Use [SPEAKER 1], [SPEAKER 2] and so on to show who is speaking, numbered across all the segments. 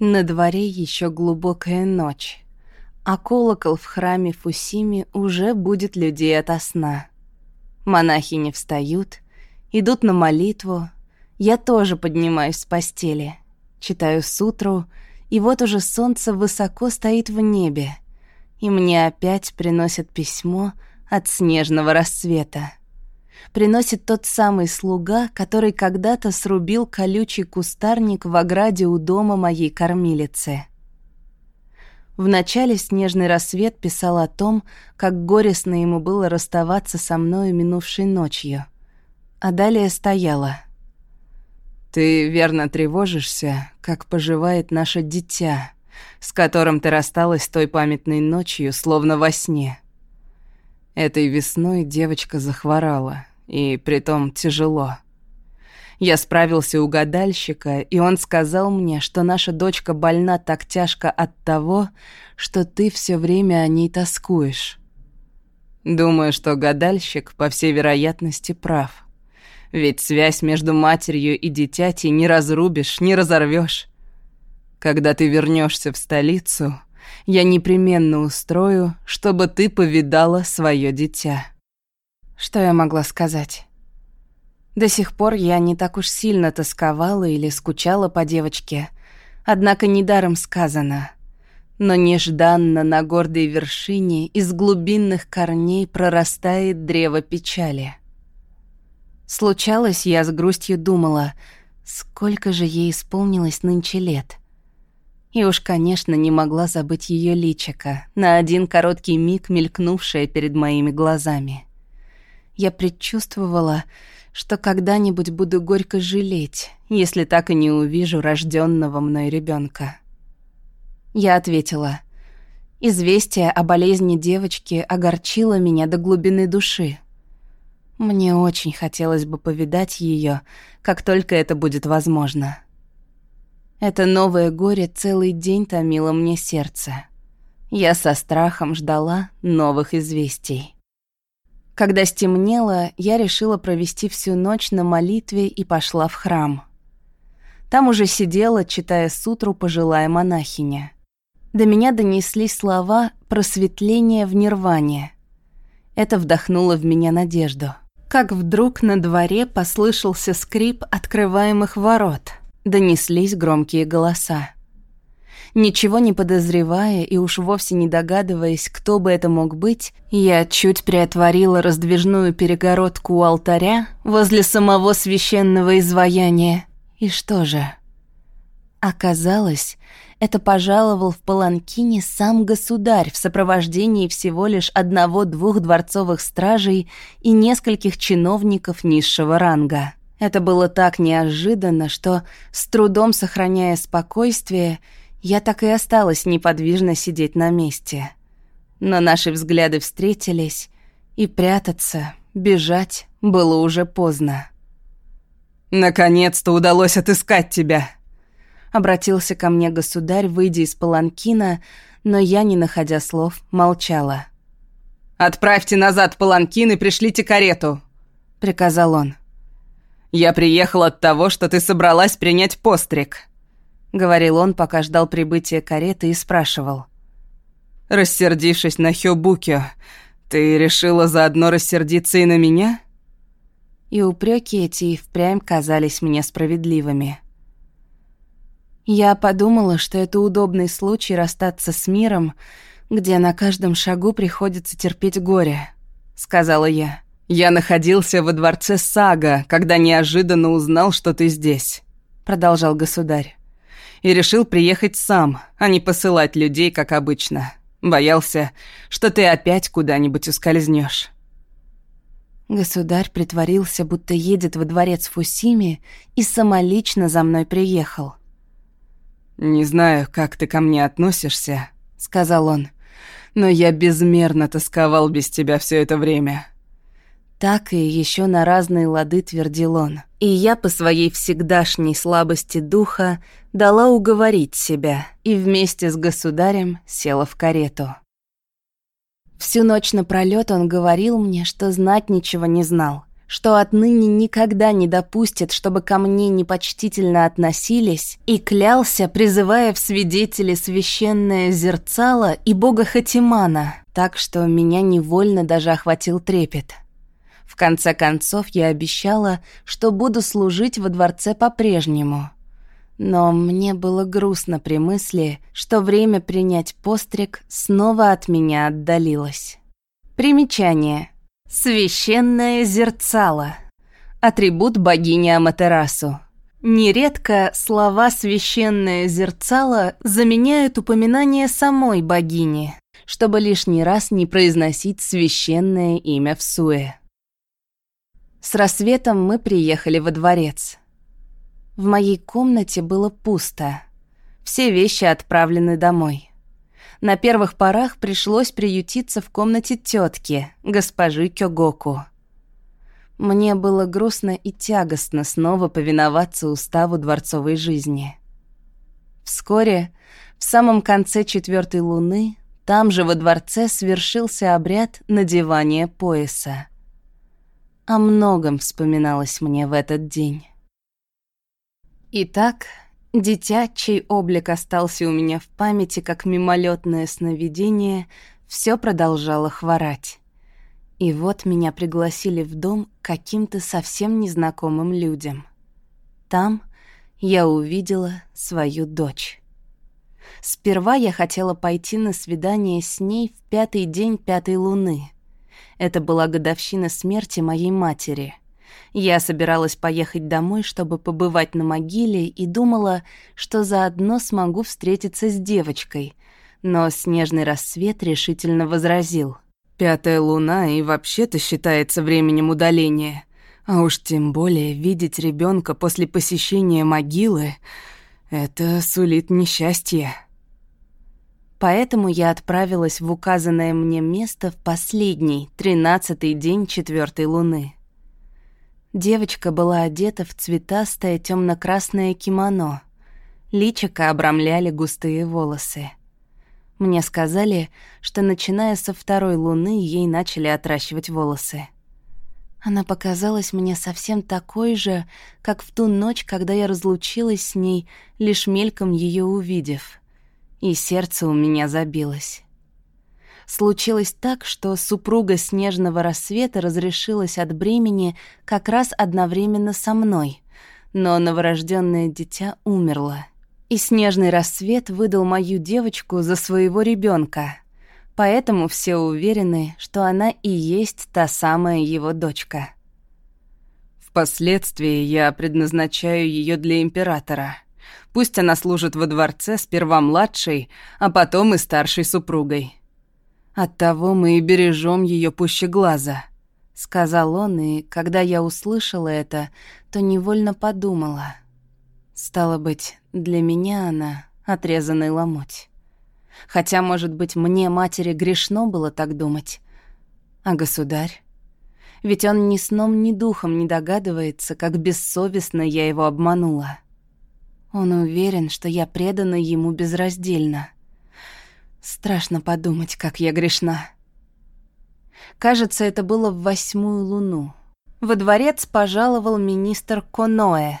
[SPEAKER 1] На дворе еще глубокая ночь, а колокол в храме Фусими уже будет людей ото сна. Монахи не встают, идут на молитву. Я тоже поднимаюсь с постели, читаю сутру, и вот уже солнце высоко стоит в небе, и мне опять приносят письмо от снежного рассвета приносит тот самый слуга, который когда-то срубил колючий кустарник в ограде у дома моей кормилицы. Вначале снежный рассвет писал о том, как горестно ему было расставаться со мною минувшей ночью. А далее стояло. «Ты верно тревожишься, как поживает наше дитя, с которым ты рассталась той памятной ночью, словно во сне. Этой весной девочка захворала, и притом тяжело. Я справился у гадальщика, и он сказал мне, что наша дочка больна так тяжко от того, что ты все время о ней тоскуешь. Думаю, что гадальщик, по всей вероятности, прав. Ведь связь между матерью и дитятей не разрубишь, не разорвешь. Когда ты вернешься в столицу, я непременно устрою, чтобы ты повидала свое дитя. Что я могла сказать? До сих пор я не так уж сильно тосковала или скучала по девочке, однако недаром сказано. Но нежданно на гордой вершине из глубинных корней прорастает древо печали. Случалось, я с грустью думала, сколько же ей исполнилось нынче лет. И уж, конечно, не могла забыть ее личико, на один короткий миг мелькнувшее перед моими глазами я предчувствовала, что когда-нибудь буду горько жалеть, если так и не увижу рожденного мной ребенка. Я ответила. Известие о болезни девочки огорчило меня до глубины души. Мне очень хотелось бы повидать ее, как только это будет возможно. Это новое горе целый день томило мне сердце. Я со страхом ждала новых известий. Когда стемнело, я решила провести всю ночь на молитве и пошла в храм. Там уже сидела, читая сутру пожилая монахиня. До меня донеслись слова «просветление в нирване». Это вдохнуло в меня надежду. Как вдруг на дворе послышался скрип открываемых ворот. Донеслись громкие голоса. Ничего не подозревая и уж вовсе не догадываясь, кто бы это мог быть, я чуть приотворила раздвижную перегородку у алтаря возле самого священного изваяния. И что же? Оказалось, это пожаловал в Паланкине сам государь в сопровождении всего лишь одного-двух дворцовых стражей и нескольких чиновников низшего ранга. Это было так неожиданно, что, с трудом сохраняя спокойствие, я так и осталась неподвижно сидеть на месте. Но наши взгляды встретились, и прятаться, бежать было уже поздно.
[SPEAKER 2] «Наконец-то удалось отыскать тебя!»
[SPEAKER 1] Обратился ко мне государь, выйдя из паланкина, но я, не находя слов, молчала.
[SPEAKER 2] «Отправьте назад паланкин и пришлите карету», — приказал он. «Я приехал от того, что ты собралась принять постриг».
[SPEAKER 1] — говорил он, пока ждал прибытия кареты и спрашивал.
[SPEAKER 2] «Рассердившись на Хёбукё, ты решила заодно рассердиться и на меня?»
[SPEAKER 1] И упреки эти и впрямь казались мне справедливыми. Я подумала, что это удобный случай расстаться с миром, где на каждом шагу приходится терпеть горе, — сказала я.
[SPEAKER 2] «Я находился во дворце Сага, когда неожиданно узнал, что ты здесь», — продолжал государь и решил приехать сам, а не посылать людей, как обычно. Боялся, что ты опять куда-нибудь ускользнешь.
[SPEAKER 1] Государь притворился, будто едет во дворец Фусими и самолично за мной приехал.
[SPEAKER 2] «Не знаю, как ты ко мне относишься», — сказал он, «но я безмерно тосковал без тебя все это время.
[SPEAKER 1] Так и еще на разные лады твердил он. И я по своей всегдашней слабости духа дала уговорить себя и вместе с государем села в карету. Всю ночь напролёт он говорил мне, что знать ничего не знал, что отныне никогда не допустит, чтобы ко мне непочтительно относились, и клялся, призывая в свидетели священное зерцало и бога Хатимана, так что меня невольно даже охватил трепет. В конце концов я обещала, что буду служить во дворце по-прежнему. Но мне было грустно при мысли, что время принять постриг снова от меня отдалилось. Примечание. Священное зерцало. Атрибут богини Аматерасу. Нередко слова «священное зерцало» заменяют упоминание самой богини, чтобы лишний раз не произносить священное имя в суе. С рассветом мы приехали во дворец. В моей комнате было пусто. Все вещи отправлены домой. На первых порах пришлось приютиться в комнате тетки, госпожи Кёгоку. Мне было грустно и тягостно снова повиноваться уставу дворцовой жизни. Вскоре, в самом конце четвертой луны, там же во дворце свершился обряд надевания пояса. О многом вспоминалось мне в этот день. Итак, дитя, чей облик остался у меня в памяти как мимолетное сновидение, все продолжало хворать. И вот меня пригласили в дом каким-то совсем незнакомым людям. Там я увидела свою дочь. Сперва я хотела пойти на свидание с ней в пятый день пятой луны. Это была годовщина смерти моей матери — я собиралась поехать домой, чтобы побывать на могиле, и думала, что заодно смогу встретиться с девочкой. Но снежный рассвет решительно возразил.
[SPEAKER 2] «Пятая луна и вообще-то считается временем удаления. А уж тем более видеть ребенка после посещения могилы — это сулит несчастье».
[SPEAKER 1] Поэтому я отправилась в указанное мне место в последний, тринадцатый день четвертой луны. Девочка была одета в цветастое темно-красное кимоно. Личико обрамляли густые волосы. Мне сказали, что начиная со второй луны ей начали отращивать волосы. Она показалась мне совсем такой же, как в ту ночь, когда я разлучилась с ней, лишь мельком ее увидев. И сердце у меня забилось. Случилось так, что супруга Снежного рассвета разрешилась от бремени как раз одновременно со мной, но новорожденное дитя умерло. И Снежный рассвет выдал мою девочку за своего ребенка, поэтому все уверены, что она и есть та самая его дочка.
[SPEAKER 2] Впоследствии я предназначаю ее для императора. Пусть она служит во дворце сперва младшей, а потом и старшей супругой. Оттого мы и бережем ее пуще глаза», — сказал он, и когда я услышала это, то невольно подумала. Стало быть, для меня она отрезанный ломоть. Хотя, может быть, мне, матери, грешно было так думать. А государь? Ведь он ни сном, ни духом не догадывается, как бессовестно я его обманула. Он уверен, что я предана ему безраздельно. Страшно подумать, как я грешна. Кажется, это было в восьмую луну. Во дворец пожаловал министр Коноэ.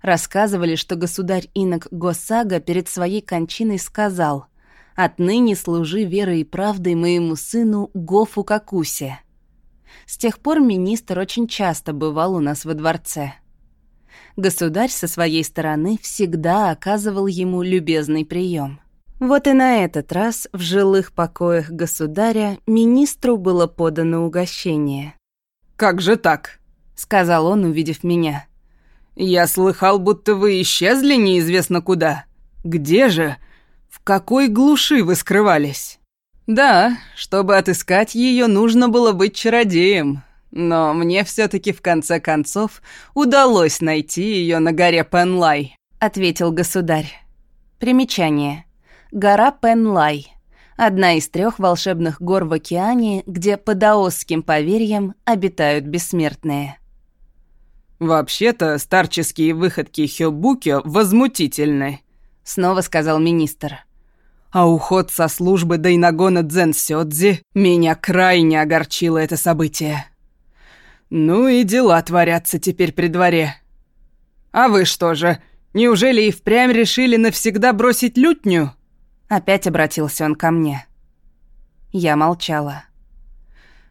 [SPEAKER 2] Рассказывали, что государь Инок Госага перед своей кончиной сказал «Отныне служи верой и правдой моему сыну Гофу Какусе». С тех пор министр очень часто бывал у нас во дворце. Государь со своей стороны всегда оказывал ему любезный прием. Вот и на этот раз в жилых покоях государя министру было подано угощение. «Как же так?»
[SPEAKER 1] — сказал он, увидев меня.
[SPEAKER 2] «Я слыхал, будто вы исчезли неизвестно куда. Где же? В какой глуши вы скрывались?» «Да, чтобы отыскать ее, нужно было быть чародеем. Но мне все таки в конце концов удалось найти ее на горе Пенлай», —
[SPEAKER 1] ответил государь. Примечание. Гора Пенлай. Одна из трех волшебных гор в океане, где по даосским поверьям обитают бессмертные.
[SPEAKER 2] «Вообще-то старческие выходки Хёбуки возмутительны», — снова сказал министр. «А уход со службы Дайнагона Дзен Сёдзи меня крайне огорчило это событие. «Ну и дела творятся теперь при дворе. А вы что же, неужели и впрямь решили навсегда бросить лютню?»
[SPEAKER 1] Опять обратился он ко мне. Я молчала.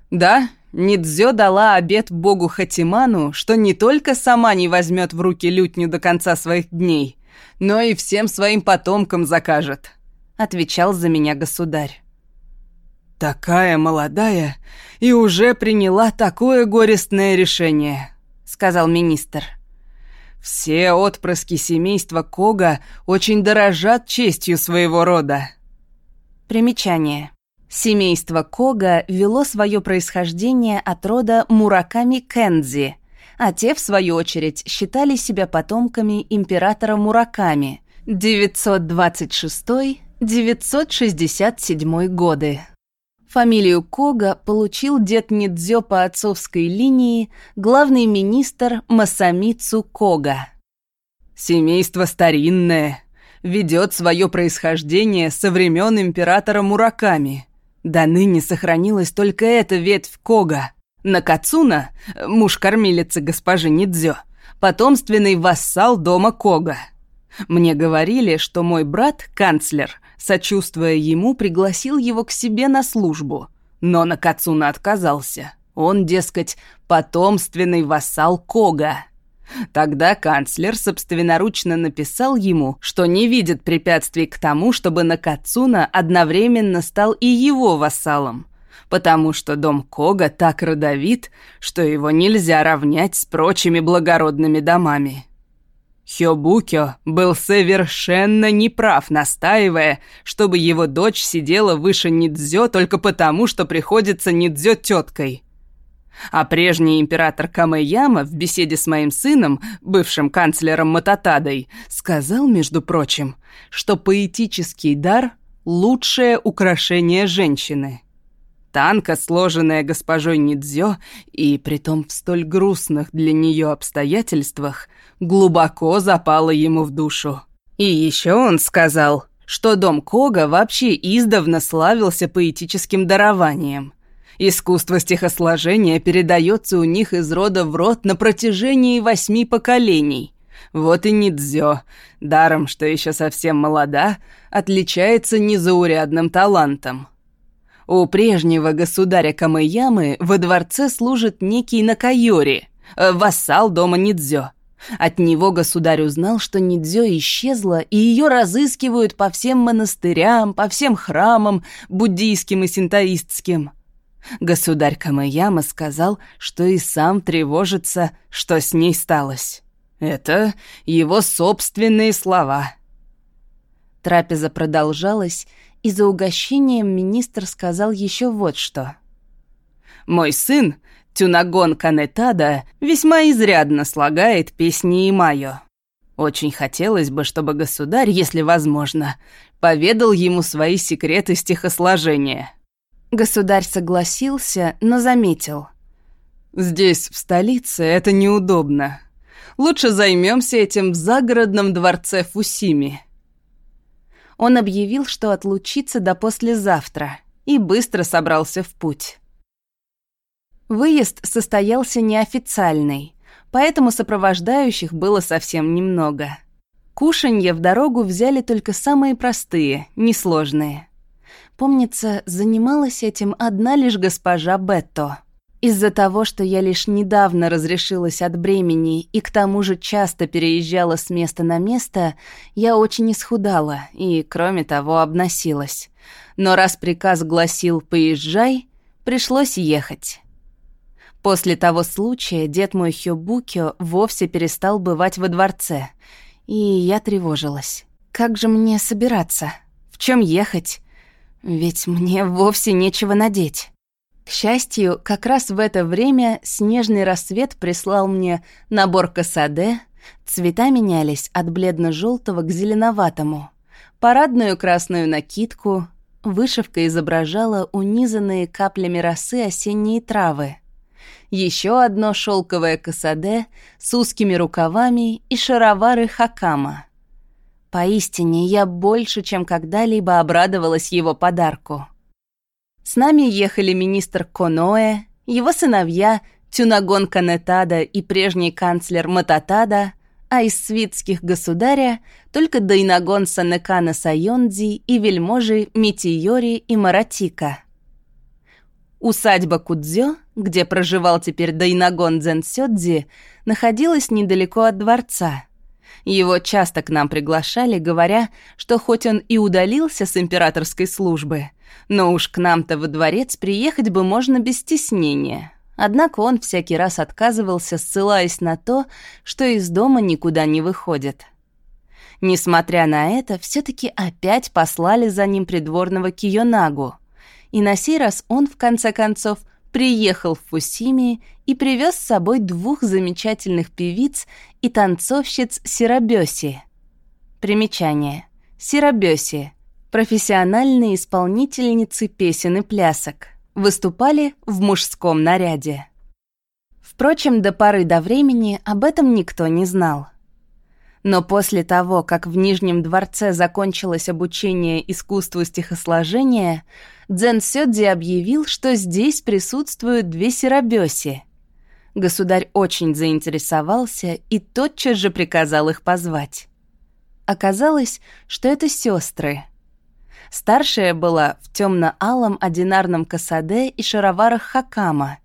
[SPEAKER 2] «Да, Нидзё дала обет богу Хатиману, что не только сама не возьмет в руки лютню до конца своих дней, но и всем своим потомкам закажет», — отвечал за меня государь. «Такая молодая и уже приняла такое горестное решение», — сказал министр. «Все отпрыски семейства Кога очень дорожат честью своего рода».
[SPEAKER 1] Примечание. Семейство Кога вело свое происхождение от рода Мураками Кензи, а те, в свою очередь, считали себя потомками императора Мураками 926-967 годы. Фамилию Кога получил дед Нидзё по отцовской линии, главный министр Масамицу Кога.
[SPEAKER 2] «Семейство старинное, ведет свое происхождение со времен императора Мураками. До ныне сохранилась только эта ветвь Кога. Накацуна, муж кормилицы госпожи Нидзё, потомственный вассал дома Кога. Мне говорили, что мой брат, канцлер, сочувствуя ему, пригласил его к себе на службу. Но Накацуна отказался. Он, дескать, потомственный вассал Кога. Тогда канцлер собственноручно написал ему, что не видит препятствий к тому, чтобы Накацуна одновременно стал и его вассалом, потому что дом Кога так родовит, что его нельзя равнять с прочими благородными домами. Хёбукё был совершенно неправ, настаивая, чтобы его дочь сидела выше Нидзё только потому, что приходится Нидзё теткой. А прежний император Камэяма в беседе с моим сыном, бывшим канцлером Мататадой, сказал, между прочим, что поэтический дар — лучшее украшение женщины. Танка, сложенная госпожой Нидзё, и притом в столь грустных для нее обстоятельствах, глубоко запала ему в душу. И еще он сказал, что дом Кога вообще издавна славился поэтическим дарованием. Искусство стихосложения передается у них из рода в род на протяжении восьми поколений. Вот и Нидзё, даром, что еще совсем молода, отличается незаурядным талантом. У прежнего государя Камэямы во дворце служит некий Накайори, э, вассал дома Нидзё. От него государь узнал, что Нидзё исчезла, и ее разыскивают по всем монастырям, по всем храмам, буддийским и синтоистским. Государь Камэяма сказал, что и сам тревожится, что с ней сталось. Это его собственные слова.
[SPEAKER 1] Трапеза продолжалась, и за угощением министр сказал еще вот что.
[SPEAKER 2] «Мой сын, Тюнагон Канетада, весьма изрядно слагает песни и майо. Очень хотелось бы, чтобы государь, если возможно, поведал ему свои секреты стихосложения».
[SPEAKER 1] Государь согласился, но заметил.
[SPEAKER 2] «Здесь, в столице, это неудобно. Лучше займемся этим в загородном дворце Фусими»
[SPEAKER 1] он объявил, что отлучится до послезавтра, и быстро собрался в путь. Выезд состоялся неофициальный, поэтому сопровождающих было совсем немного. Кушанье в дорогу взяли только самые простые, несложные. Помнится, занималась этим одна лишь госпожа Бетто — из-за того, что я лишь недавно разрешилась от бремени и к тому же часто переезжала с места на место, я очень исхудала и, кроме того, обносилась. Но раз приказ гласил «поезжай», пришлось ехать. После того случая дед мой Хёбукё вовсе перестал бывать во дворце, и я тревожилась. Как же мне собираться? В чем ехать? Ведь мне вовсе нечего надеть. К счастью, как раз в это время снежный рассвет прислал мне набор касаде, цвета менялись от бледно желтого к зеленоватому, парадную красную накидку, вышивка изображала унизанные каплями росы осенние травы, еще одно шелковое касаде с узкими рукавами и шаровары хакама. Поистине, я больше, чем когда-либо обрадовалась его подарку. С нами ехали министр Коноэ, его сыновья Тюнагон Канетада и прежний канцлер Мататада, а из свитских государя только Дайнагон Санекана Сайондзи и вельможи Митиори и Маратика. Усадьба Кудзё, где проживал теперь Дайнагон Дзенсёдзи, находилась недалеко от дворца. Его часто к нам приглашали, говоря, что хоть он и удалился с императорской службы, но уж к нам-то во дворец приехать бы можно без стеснения. Однако он всякий раз отказывался, ссылаясь на то, что из дома никуда не выходит. Несмотря на это, все таки опять послали за ним придворного Киёнагу — и на сей раз он, в конце концов, приехал в Фусими и привез с собой двух замечательных певиц и танцовщиц Сирабёси. Примечание. Сирабёси — профессиональные исполнительницы песен и плясок. Выступали в мужском наряде. Впрочем, до поры до времени об этом никто не знал. Но после того, как в Нижнем дворце закончилось обучение искусству стихосложения, Дзен Сёдзи объявил, что здесь присутствуют две сиробёси. Государь очень заинтересовался и тотчас же приказал их позвать. Оказалось, что это сестры. Старшая была в темно-алом одинарном касаде и шароварах хакама.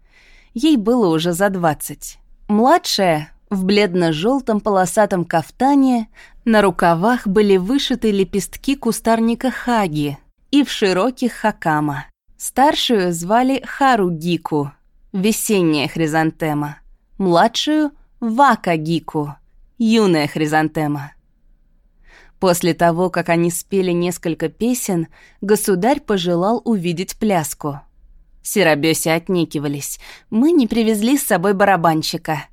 [SPEAKER 1] Ей было уже за двадцать. Младшая в бледно-желтом полосатом кафтане на рукавах были вышиты лепестки кустарника хаги и в широких хакама. Старшую звали Харугику, весенняя хризантема. Младшую — Вакагику, юная хризантема. После того, как они спели несколько песен, государь пожелал увидеть пляску. Сиробёси отнекивались. «Мы не привезли с собой барабанщика»,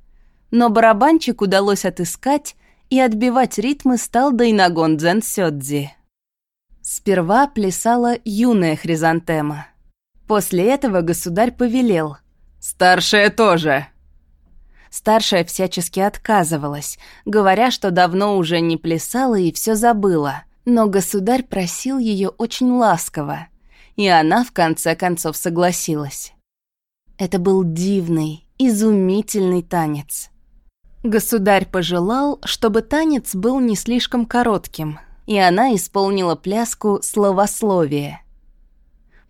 [SPEAKER 1] но барабанчик удалось отыскать, и отбивать ритмы стал Дайнагон Дзен Сёдзи. Сперва плясала юная хризантема. После этого государь повелел. «Старшая тоже!» Старшая всячески отказывалась, говоря, что давно уже не плясала и все забыла. Но государь просил ее очень ласково, и она в конце концов согласилась. Это был дивный, изумительный танец. Государь пожелал, чтобы танец был не слишком коротким, и она исполнила пляску «Словословие».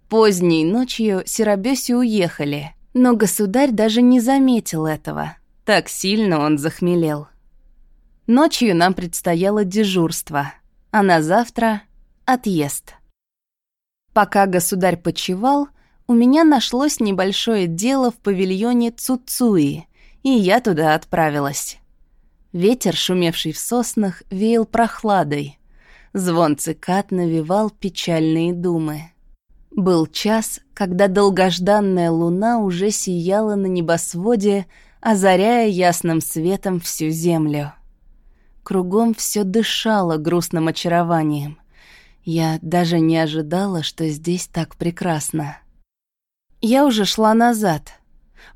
[SPEAKER 1] Поздней ночью Серобёси уехали, но государь даже не заметил этого. Так сильно он захмелел. Ночью нам предстояло дежурство, а на завтра — отъезд. Пока государь почевал, у меня нашлось небольшое дело в павильоне Цуцуи — и я туда отправилась. Ветер, шумевший в соснах, веял прохладой. Звон цикад навевал печальные думы. Был час, когда долгожданная луна уже сияла на небосводе, озаряя ясным светом всю землю. Кругом все дышало грустным очарованием. Я даже не ожидала, что здесь так прекрасно. Я уже шла назад —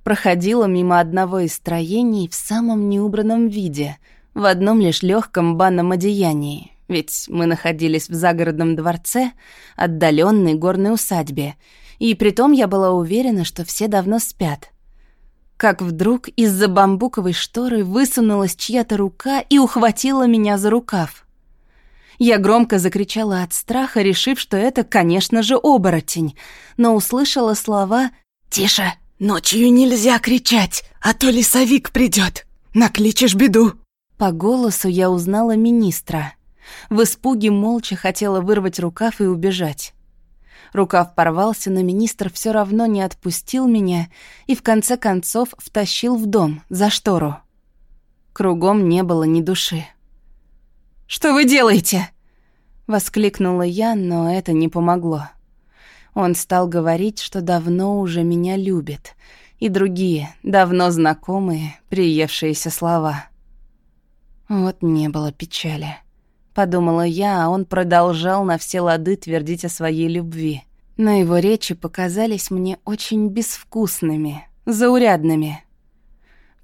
[SPEAKER 1] проходила мимо одного из строений в самом неубранном виде, в одном лишь легком банном одеянии, ведь мы находились в загородном дворце, отдаленной горной усадьбе, и притом я была уверена, что все давно спят. Как вдруг из-за бамбуковой шторы высунулась чья-то рука и ухватила меня за рукав. Я громко закричала от страха, решив, что это, конечно же, оборотень, но услышала слова «Тише! «Ночью нельзя кричать, а то лесовик придет. Накличешь беду». По голосу я узнала министра. В испуге молча хотела вырвать рукав и убежать. Рукав порвался, но министр все равно не отпустил меня и в конце концов втащил в дом, за штору. Кругом не было ни души. «Что вы делаете?» — воскликнула я, но это не помогло. Он стал говорить, что давно уже меня любит, и другие, давно знакомые, приевшиеся слова. Вот не было печали. Подумала я, а он продолжал на все лады твердить о своей любви. Но его речи показались мне очень безвкусными, заурядными.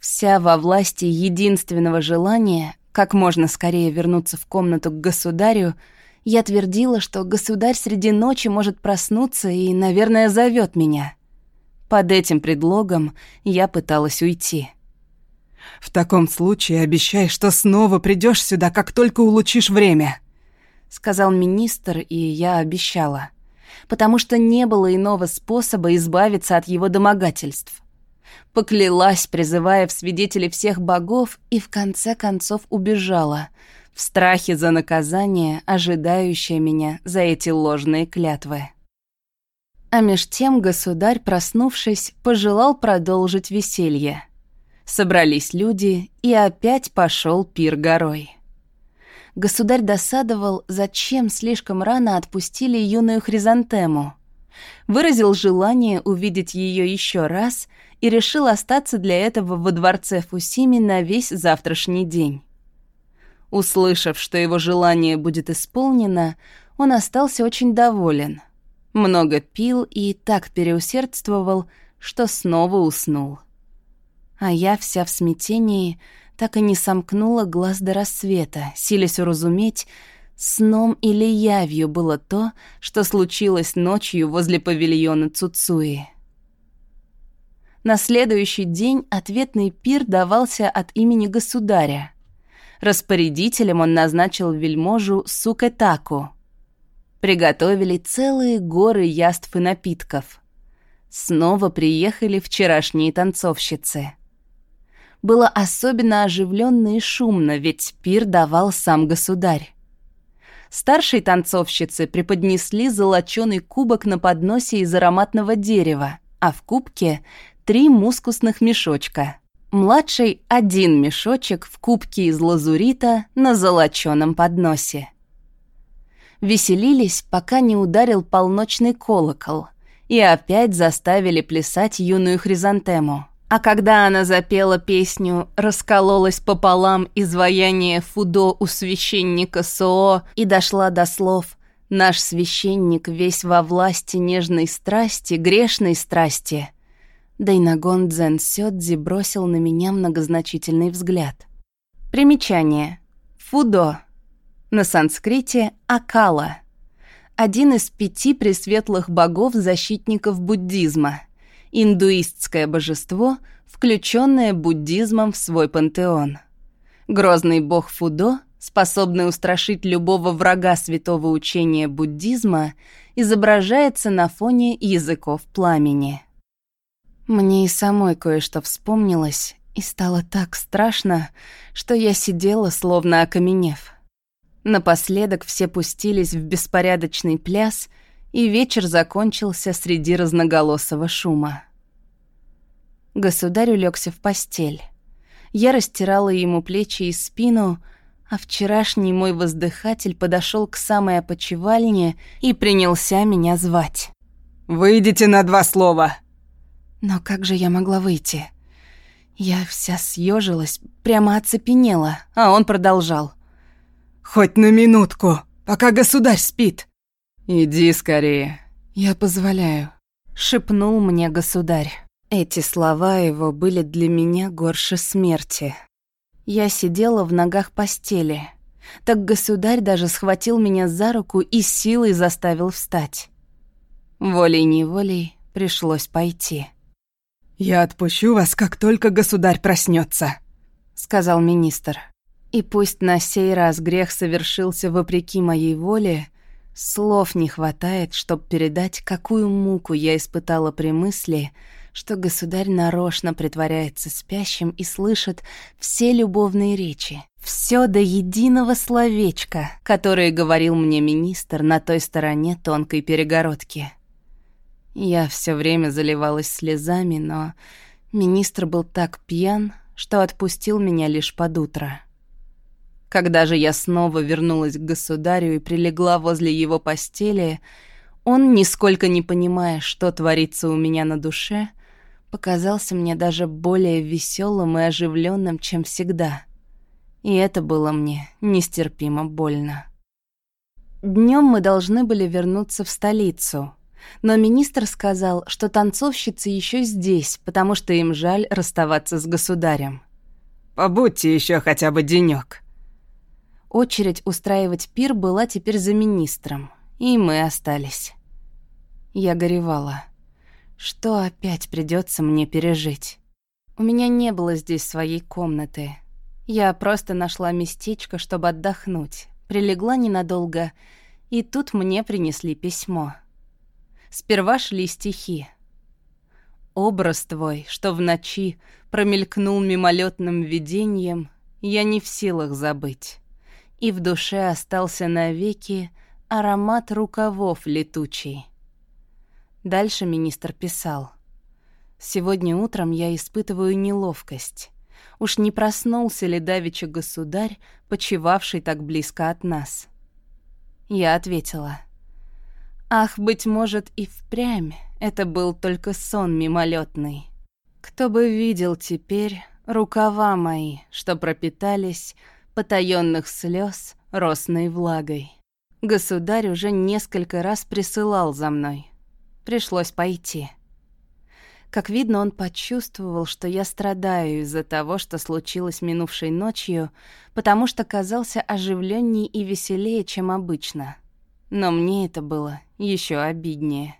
[SPEAKER 1] Вся во власти единственного желания, как можно скорее вернуться в комнату к государю, я твердила, что государь среди ночи может проснуться и, наверное, зовет меня. Под этим предлогом я пыталась уйти.
[SPEAKER 2] «В таком случае обещай, что снова придешь сюда, как только улучшишь время», —
[SPEAKER 1] сказал министр, и я обещала, потому что не было иного способа избавиться от его домогательств. Поклялась, призывая в свидетели всех богов, и в конце концов убежала, в страхе за наказание, ожидающее меня за эти ложные клятвы. А меж тем государь, проснувшись, пожелал продолжить веселье. Собрались люди, и опять пошел пир горой. Государь досадовал, зачем слишком рано отпустили юную хризантему. Выразил желание увидеть ее еще раз и решил остаться для этого во дворце Фусими на весь завтрашний день. Услышав, что его желание будет исполнено, он остался очень доволен — много пил и так переусердствовал, что снова уснул. А я вся в смятении так и не сомкнула глаз до рассвета, силясь уразуметь, сном или явью было то, что случилось ночью возле павильона Цуцуи. На следующий день ответный пир давался от имени государя. Распорядителем он назначил вельможу Сукетаку, Приготовили целые горы яств и напитков. Снова приехали вчерашние танцовщицы. Было особенно оживленно и шумно, ведь пир давал сам государь. Старшие танцовщицы преподнесли золоченый кубок на подносе из ароматного дерева, а в кубке — три мускусных мешочка. Младший — один мешочек в кубке из лазурита на золоченом подносе веселились, пока не ударил полночный колокол, и опять заставили плясать юную хризантему. А когда она запела песню «Раскололась пополам изваяние Фудо у священника Соо» и дошла до слов «Наш священник весь во власти нежной страсти, грешной страсти», Дайнагон Дзен Сёдзи бросил на меня многозначительный взгляд. Примечание. Фудо на санскрите Акала, один из пяти пресветлых богов-защитников буддизма, индуистское божество, включенное буддизмом в свой пантеон. Грозный бог Фудо, способный устрашить любого врага святого учения буддизма, изображается на фоне языков пламени. Мне и самой кое-что вспомнилось, и стало так страшно, что я сидела, словно окаменев. Напоследок все пустились в беспорядочный пляс, и вечер закончился среди разноголосого шума. Государь улегся в постель. Я растирала ему плечи и спину, а вчерашний мой воздыхатель подошел к самой опочивальне и принялся меня звать.
[SPEAKER 2] «Выйдите на два слова!»
[SPEAKER 1] Но как же я могла выйти? Я вся съежилась, прямо оцепенела, а он продолжал.
[SPEAKER 2] Хоть на минутку, пока государь спит. Иди скорее.
[SPEAKER 1] Я позволяю, шепнул мне государь. Эти слова его были для меня горше смерти. Я сидела в ногах постели. Так государь даже схватил меня за руку и силой заставил встать. Волей-неволей пришлось пойти.
[SPEAKER 2] «Я отпущу вас, как только государь проснется, сказал министр.
[SPEAKER 1] И пусть на сей раз грех совершился вопреки моей воле, слов не хватает, чтобы передать, какую муку я испытала при мысли, что государь нарочно притворяется спящим и слышит все любовные речи, все до единого словечка, которое говорил мне министр на той стороне тонкой перегородки. Я все время заливалась слезами, но министр был так пьян, что отпустил меня лишь под утро. Когда же я снова вернулась к государю и прилегла возле его постели, он, нисколько не понимая, что творится у меня на душе, показался мне даже более веселым и оживленным, чем всегда. И это было мне нестерпимо больно. Днем мы должны были вернуться в столицу, но министр сказал, что танцовщицы еще здесь, потому что им жаль расставаться с государем.
[SPEAKER 2] «Побудьте еще хотя бы денек,
[SPEAKER 1] Очередь устраивать пир была теперь за министром, и мы остались. Я горевала. Что опять придется мне пережить? У меня не было здесь своей комнаты. Я просто нашла местечко, чтобы отдохнуть, прилегла ненадолго, и тут мне принесли письмо. Сперва шли стихи. Образ твой, что в ночи промелькнул мимолетным видением, я не в силах забыть. И в душе остался навеки аромат рукавов летучий. Дальше министр писал. «Сегодня утром я испытываю неловкость. Уж не проснулся ли давеча государь, почивавший так близко от нас?» Я ответила. «Ах, быть может, и впрямь это был только сон мимолетный. Кто бы видел теперь рукава мои, что пропитались потаенных слез росной влагой. Государь уже несколько раз присылал за мной. Пришлось пойти. Как видно, он почувствовал, что я страдаю из-за того, что случилось минувшей ночью, потому что казался оживленнее и веселее, чем обычно. Но мне это было еще обиднее.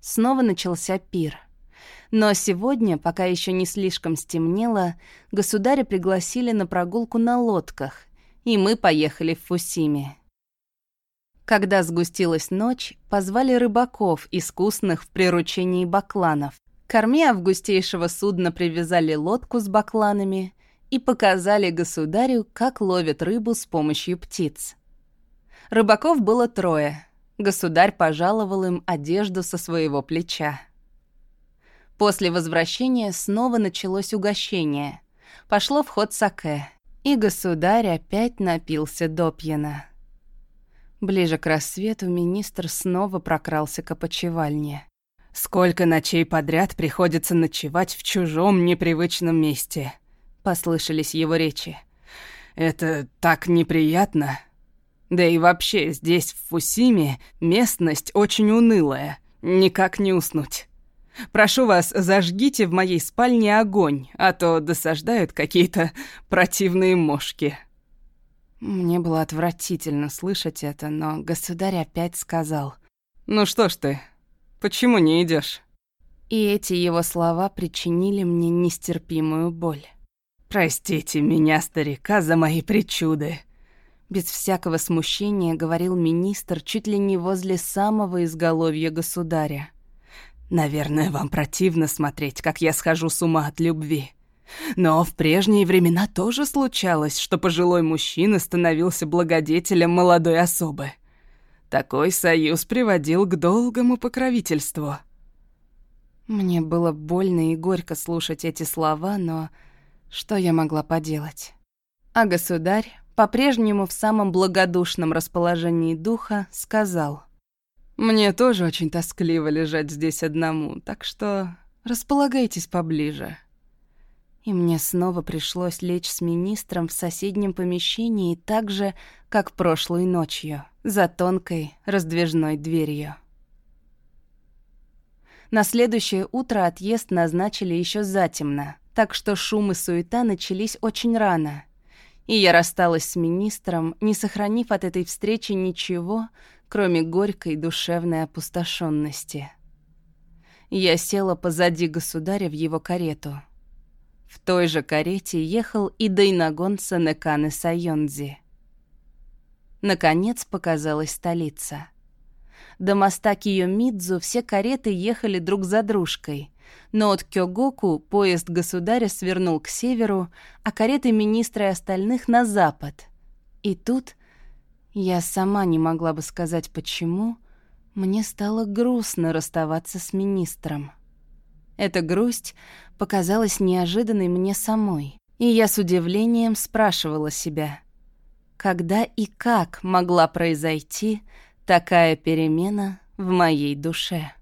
[SPEAKER 1] Снова начался пир. Но сегодня, пока еще не слишком стемнело, государя пригласили на прогулку на лодках, и мы поехали в Фусиме. Когда сгустилась ночь, позвали рыбаков, искусных в приручении бакланов. К корме августейшего судна привязали лодку с бакланами и показали государю, как ловят рыбу с помощью птиц. Рыбаков было трое. Государь пожаловал им одежду со своего плеча. После возвращения снова началось угощение. Пошло в ход саке, и государь опять напился допьяна. Ближе к рассвету министр снова прокрался к опочивальне.
[SPEAKER 2] «Сколько ночей подряд приходится ночевать в чужом непривычном месте?» — послышались его речи. «Это так неприятно. Да и вообще, здесь, в Фусиме, местность очень унылая. Никак не уснуть. Прошу вас, зажгите в моей спальне огонь, а то досаждают какие-то противные мошки».
[SPEAKER 1] Мне было отвратительно слышать это, но государь опять сказал.
[SPEAKER 2] «Ну что ж ты, почему не идешь?
[SPEAKER 1] И эти его слова причинили мне нестерпимую боль.
[SPEAKER 2] «Простите меня, старика, за мои причуды»,
[SPEAKER 1] без всякого смущения говорил министр чуть ли не возле самого изголовья государя.
[SPEAKER 2] «Наверное, вам противно смотреть, как я схожу с ума от любви. Но в прежние времена тоже случалось, что пожилой мужчина становился благодетелем молодой особы. Такой союз приводил к долгому покровительству.
[SPEAKER 1] Мне было больно и горько слушать эти слова, но что я могла поделать? А государь, по-прежнему в самом благодушном расположении духа, сказал.
[SPEAKER 2] «Мне тоже очень тоскливо лежать здесь одному, так что располагайтесь поближе»
[SPEAKER 1] и мне снова пришлось лечь с министром в соседнем помещении так же, как прошлой ночью, за тонкой раздвижной дверью. На следующее утро отъезд назначили еще затемно, так что шум и суета начались очень рано. И я рассталась с министром, не сохранив от этой встречи ничего, кроме горькой душевной опустошенности. Я села позади государя в его карету — в той же карете ехал и Дайнагон Санеканы Сайонзи. Наконец показалась столица. До моста Киомидзу все кареты ехали друг за дружкой, но от Кёгоку поезд государя свернул к северу, а кареты министра и остальных — на запад. И тут, я сама не могла бы сказать почему, мне стало грустно расставаться с министром. Эта грусть показалась неожиданной мне самой, и я с удивлением спрашивала себя, когда и как могла произойти такая перемена в моей душе.